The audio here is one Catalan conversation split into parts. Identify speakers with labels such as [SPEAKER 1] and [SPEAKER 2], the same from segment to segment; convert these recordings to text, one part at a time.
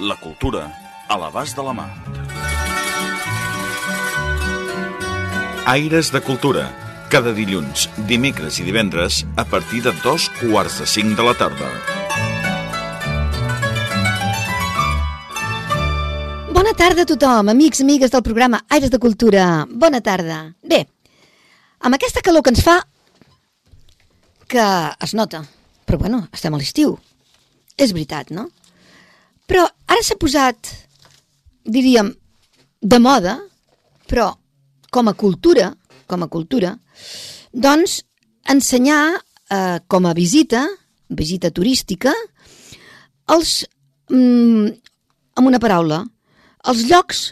[SPEAKER 1] La cultura a l'abast de la mà. Aires de Cultura. Cada dilluns, dimecres i divendres a partir de dos quarts de cinc de la tarda.
[SPEAKER 2] Bona tarda a tothom, amics, amigues del programa Aires de Cultura. Bona tarda. Bé, amb aquesta calor que ens fa, que es nota, però bueno, estem a l'estiu. És veritat, no? Però ara s'ha posat, diríem, de moda, però com a cultura, com a cultura, doncs ensenyar eh, com a visita, visita turística, els, mm, amb una paraula, els llocs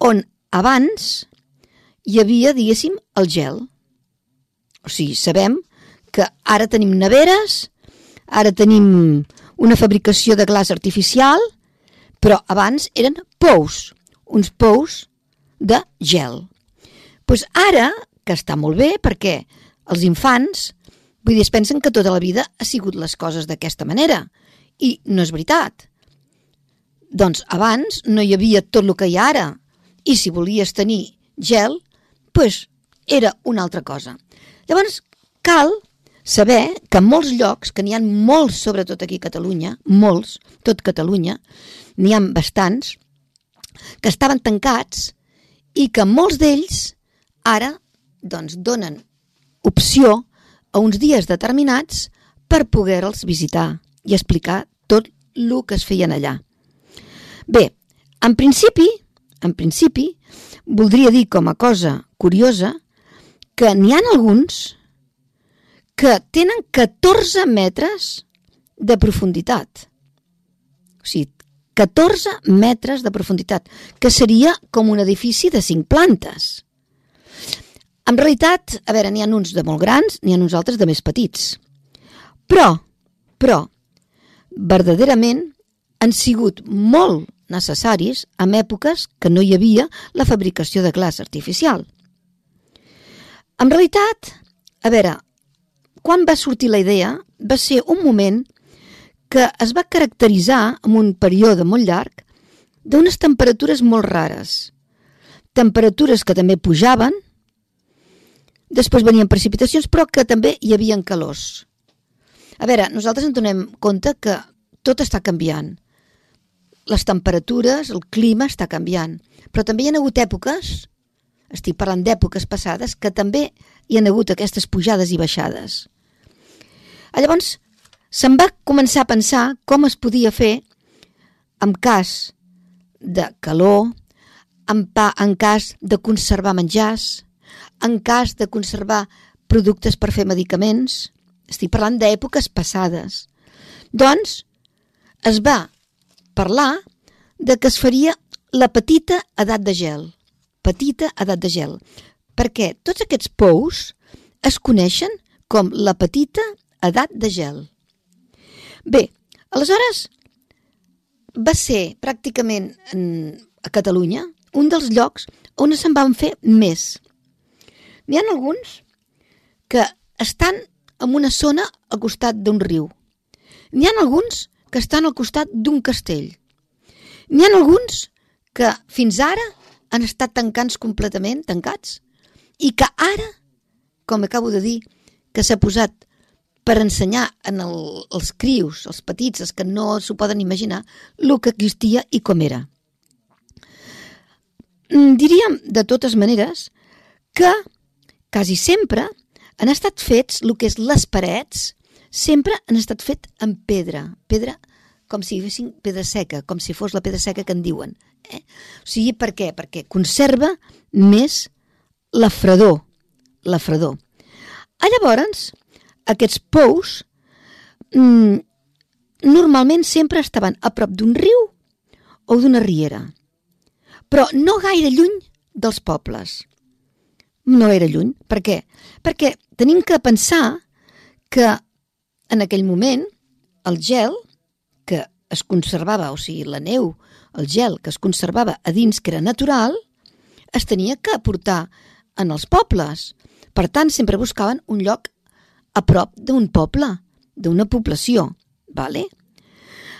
[SPEAKER 2] on abans hi havia, diguéssim, el gel. O sigui, sabem que ara tenim neveres, ara tenim una fabricació de glaç artificial, però abans eren pous, uns pous de gel. Pues ara, que està molt bé, perquè els infants, vull dir, es pensen que tota la vida ha sigut les coses d'aquesta manera, i no és veritat. Doncs abans no hi havia tot el que hi ha ara, i si volies tenir gel, doncs era una altra cosa. Llavors, cal saber que en molts llocs, que n'hi ha molts, sobretot aquí a Catalunya, molts, tot Catalunya, n'hi ha bastants, que estaven tancats i que molts d'ells ara doncs, donen opció a uns dies determinats per poder-los visitar i explicar tot el que es feien allà. Bé, en principi, en principi, voldria dir com a cosa curiosa que n'hi ha alguns que tenen 14 metres de profunditat. O sigui, 14 metres de profunditat, que seria com un edifici de 5 plantes. En realitat, a veure, n'hi ha uns de molt grans, n'hi ha uns altres de més petits. Però, però, verdaderament han sigut molt necessaris en èpoques que no hi havia la fabricació de glaç artificial. En realitat, a veure, quan va sortir la idea va ser un moment que es va caracteritzar en un període molt llarg d'unes temperatures molt rares. Temperatures que també pujaven, després venien precipitacions, però que també hi havia calors. A veure, nosaltres ens donem compte que tot està canviant. Les temperatures, el clima està canviant, però també hi ha hagut èpoques, estic parlant d'èpoques passades, que també hi ha hagut aquestes pujades i baixades. Llavors, se'n va començar a pensar com es podia fer en cas de calor, en, pa, en cas de conservar menjars, en cas de conservar productes per fer medicaments. Estic parlant d'èpoques passades. Doncs es va parlar de que es faria la petita edat de gel. Petita edat de gel. Perquè tots aquests pous es coneixen com la petita edat de gel. Bé, aleshores va ser pràcticament en, a Catalunya un dels llocs on se'n van fer més. N'hi ha alguns que estan en una zona al costat d'un riu. N'hi ha alguns que estan al costat d'un castell. N'hi ha alguns que fins ara han estat tancats completament, tancats, i que ara, com acabo de dir, que s'ha posat per ensenyar en el, els crius, els petits, els que no s'ho poden imaginar, el que existia i com era. Mm, diríem, de totes maneres, que quasi sempre han estat fets, el que és les parets, sempre han estat fet en pedra, pedra com si fessin pedra seca, com si fos la pedra seca que en diuen. Eh? O sigui, per què? Perquè conserva més la fredor, la fredor. A llavors, aquests pous mm, normalment sempre estaven a prop d'un riu o d'una riera, però no gaire lluny dels pobles. No era lluny. Per què? Perquè tenim que pensar que en aquell moment el gel que es conservava, o sigui, la neu, el gel que es conservava a dins, que era natural, es tenia que portar en els pobles. Per tant, sempre buscaven un lloc a prop d'un poble, d'una població. Vale?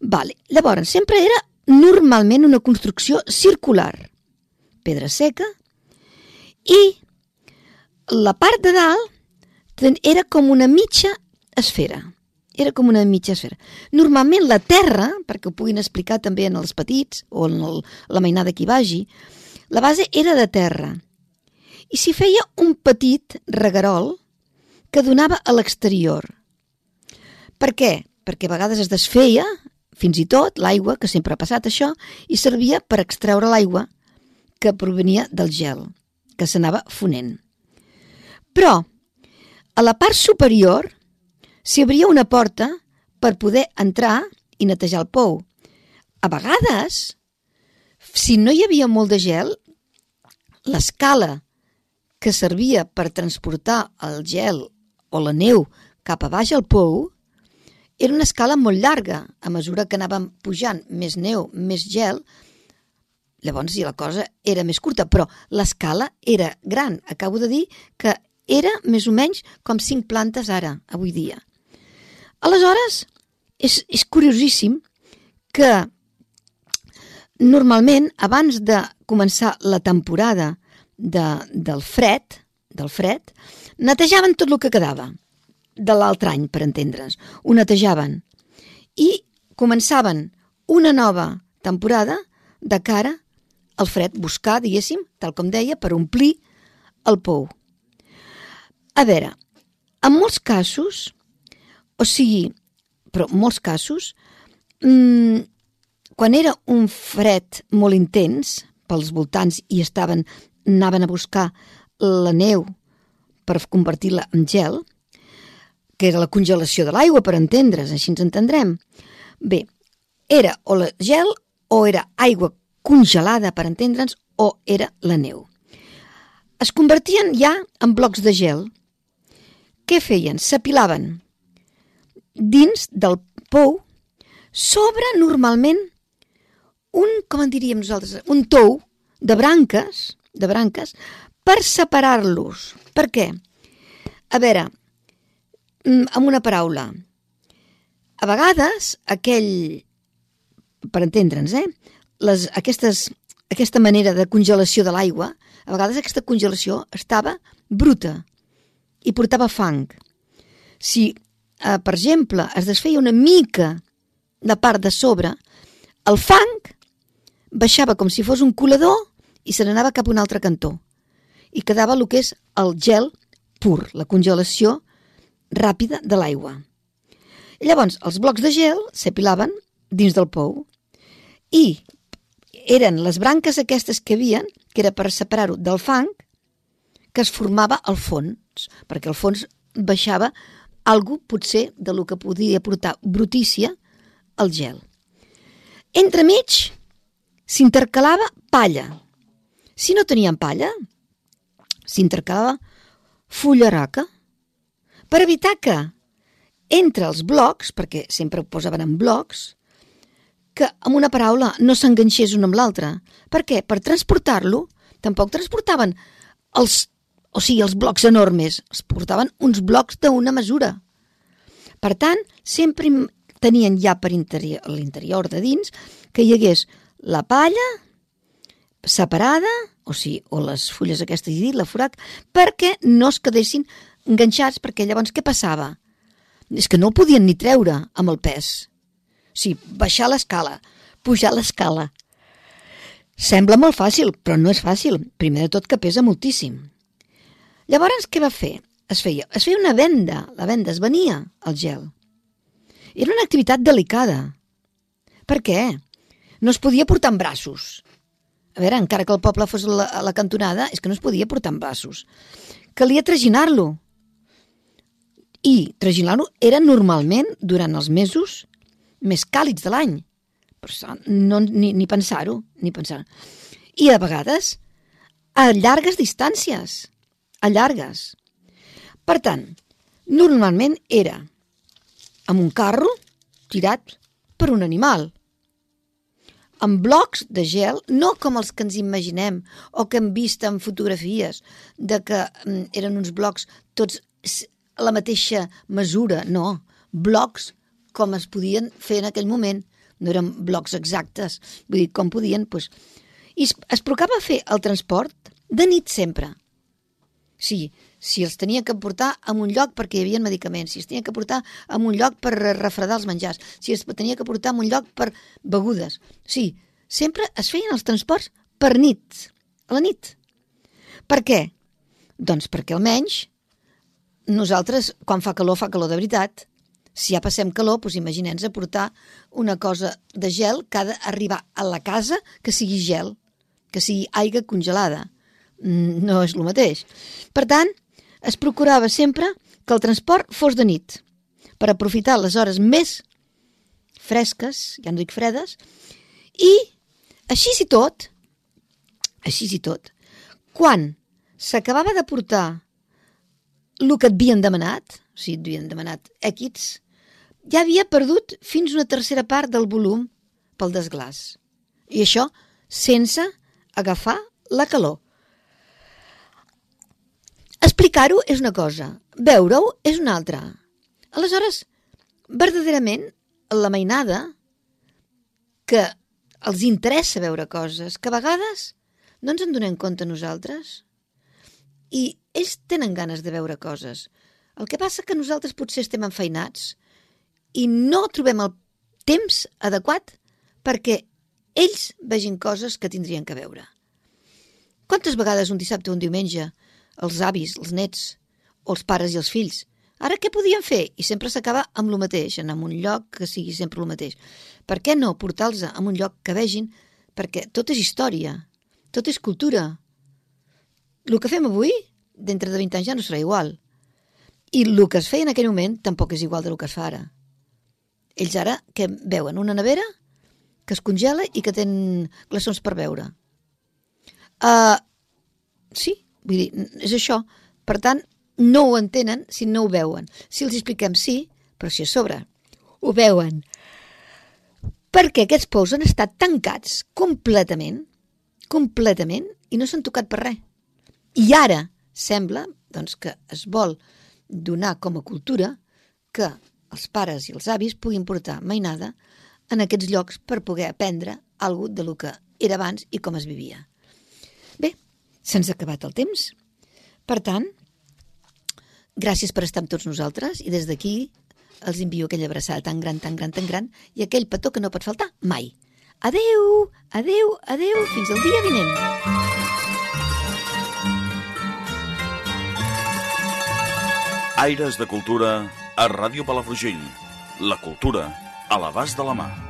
[SPEAKER 2] Vale. Llavors, sempre era normalment una construcció circular. Pedra seca i la part de dalt era com una mitja esfera. Era com una mitja esfera. Normalment la terra, perquè ho puguin explicar també en els petits o en el, la mainada que hi vagi, la base era de terra. I s'hi feia un petit regarol que donava a l'exterior. Per què? Perquè a vegades es desfeia, fins i tot, l'aigua, que sempre ha passat això, i servia per extreure l'aigua que provenia del gel, que s'anava fonent. Però, a la part superior, s'hi obria una porta per poder entrar i netejar el pou. A vegades, si no hi havia molt de gel, l'escala que servia per transportar el gel o la neu cap a baix al pou era una escala molt llarga. A mesura que anàvem pujant més neu, més gel, llavors sí, la cosa era més curta, però l'escala era gran. Acabo de dir que era més o menys com cinc plantes ara, avui dia. Aleshores, és, és curiosíssim que normalment, abans de començar la temporada de, del fred, del fred, netejaven tot el que quedava de l'altre any, per entendre's. Ho netejaven i començaven una nova temporada de cara al fred, buscar, diguéssim, tal com deia, per omplir el pou. A veure, en molts casos o sigui, però en molts casos, mmm, quan era un fred molt intens pels voltants i estaven, anaven a buscar la neu per convertir-la en gel, que era la congelació de l'aigua, per entendre's, així ens entendrem. Bé, era o la gel o era aigua congelada, per entendre'ns, o era la neu. Es convertien ja en blocs de gel. Què feien? S'apilaven dins del pou s'obre normalment un, com en diríem nosaltres, un tou de branques, de branques per separar-los. Per què? A veure, mm, amb una paraula, a vegades aquell, per entendre'ns, eh, les, aquestes, aquesta manera de congelació de l'aigua, a vegades aquesta congelació estava bruta i portava fang. Si eh, per exemple, es desfeia una mica la part de sobre, el fang baixava com si fos un colador i se n'anava cap a un altre cantó. I quedava el que és el gel pur, la congelació ràpida de l'aigua. Llavors, els blocs de gel s'apilaven dins del pou i eren les branques aquestes que havien, que era per separar-ho del fang, que es formava al fons, perquè al fons baixava algú potser de lo que podia portar brutícia al gel. Entremig s'intercalava palla. Si no tenien palla, s'intercalava fullaraca per evitar que entre els blocs, perquè sempre ho posaven en blocs, que amb una paraula no s'enganxés un amb l'altre. Per què? Per transportar-lo, tampoc transportaven els o sigui, els blocs enormes, es portaven uns blocs d'una mesura. Per tant, sempre tenien ja per interior, l'interior de dins que hi hagués la palla separada, o sigui, o les fulles aquestes, i la forat, perquè no es quedessin enganxats, perquè llavors què passava? És que no el podien ni treure amb el pes. O sigui, baixar l'escala, pujar l'escala. Sembla molt fàcil, però no és fàcil. Primer de tot que pesa moltíssim. Llavors, què va fer? Es feia, es feia una venda, la venda es venia el gel. Era una activitat delicada. Per què? No es podia portar en braços. A veure, encara que el poble fos la, a la cantonada, és que no es podia portar en braços. Calia traginar-lo. I traginar-lo era normalment durant els mesos més càlids de l'any, Però no, ni, ni pensar-ho, ni pensar. I a vegades a llargues distàncies, a llargues. Per tant, normalment era amb un carro tirat per un animal, amb blocs de gel, no com els que ens imaginem o que hem vist en fotografies, de que mm, eren uns blocs tots a la mateixa mesura, no, blocs com es podien fer en aquell moment, no eren blocs exactes, vull dir, com podien, doncs... I es, es procava fer el transport de nit sempre. Sí, si els tenia que portar a un lloc perquè hi havia medicaments, si es tenia que portar a un lloc per refredar els menjars, si es tenia que portar a un lloc per begudes. Sí, sempre es feien els transports per nit, a la nit. Per què? Doncs perquè almenys nosaltres, quan fa calor, fa calor de veritat. Si ja passem calor, doncs imaginem-nos a portar una cosa de gel que ha d'arribar a la casa que sigui gel, que sigui aigua congelada. Mm, no és el mateix. Per tant, es procurava sempre que el transport fos de nit, per aprofitar les hores més fresques, ja no dic fredes, i així i tot, així i tot, quan s'acabava de portar el que et havien demanat, o sigui, et havien demanat equits, ja havia perdut fins una tercera part del volum pel desglàs. I això sense agafar la calor. Explicar-ho és una cosa, veure-ho és una altra. Aleshores, verdaderament, la mainada que els interessa veure coses que a vegades no ens en donem compte nosaltres i ells tenen ganes de veure coses. El que passa que nosaltres potser estem enfeinats i no trobem el temps adequat perquè ells vegin coses que tindrien que veure. Quantes vegades un dissabte o un diumenge els avis, els nets, o els pares i els fills. Ara què podien fer? I sempre s'acaba amb el mateix, en un lloc que sigui sempre el mateix. Per què no portar-los a un lloc que vegin? Perquè tot és història, tot és cultura. El que fem avui, dintre de 20 anys ja no serà igual. I el que es feia en aquell moment tampoc és igual del que es fa ara. Ells ara que veuen una nevera que es congela i que tenen glaçons per beure. Uh, sí, Vull dir, és això. Per tant, no ho entenen si no ho veuen. Si els expliquem sí, però si a sobre ho veuen. Perquè aquests pous han estat tancats completament, completament, i no s'han tocat per res. I ara sembla doncs, que es vol donar com a cultura que els pares i els avis puguin portar mainada en aquests llocs per poder aprendre alguna de lo que era abans i com es vivia. Se'ns ha acabat el temps. Per tant, gràcies per estar amb tots nosaltres i des d'aquí els envio aquella abraçada tan gran, tan gran, tan gran i aquell petó que no pot faltar mai. Adeu, adeu, adeu, fins al dia vinent.
[SPEAKER 1] Aires de Cultura a Ràdio Palafrugell. La cultura a l'abast de la mà.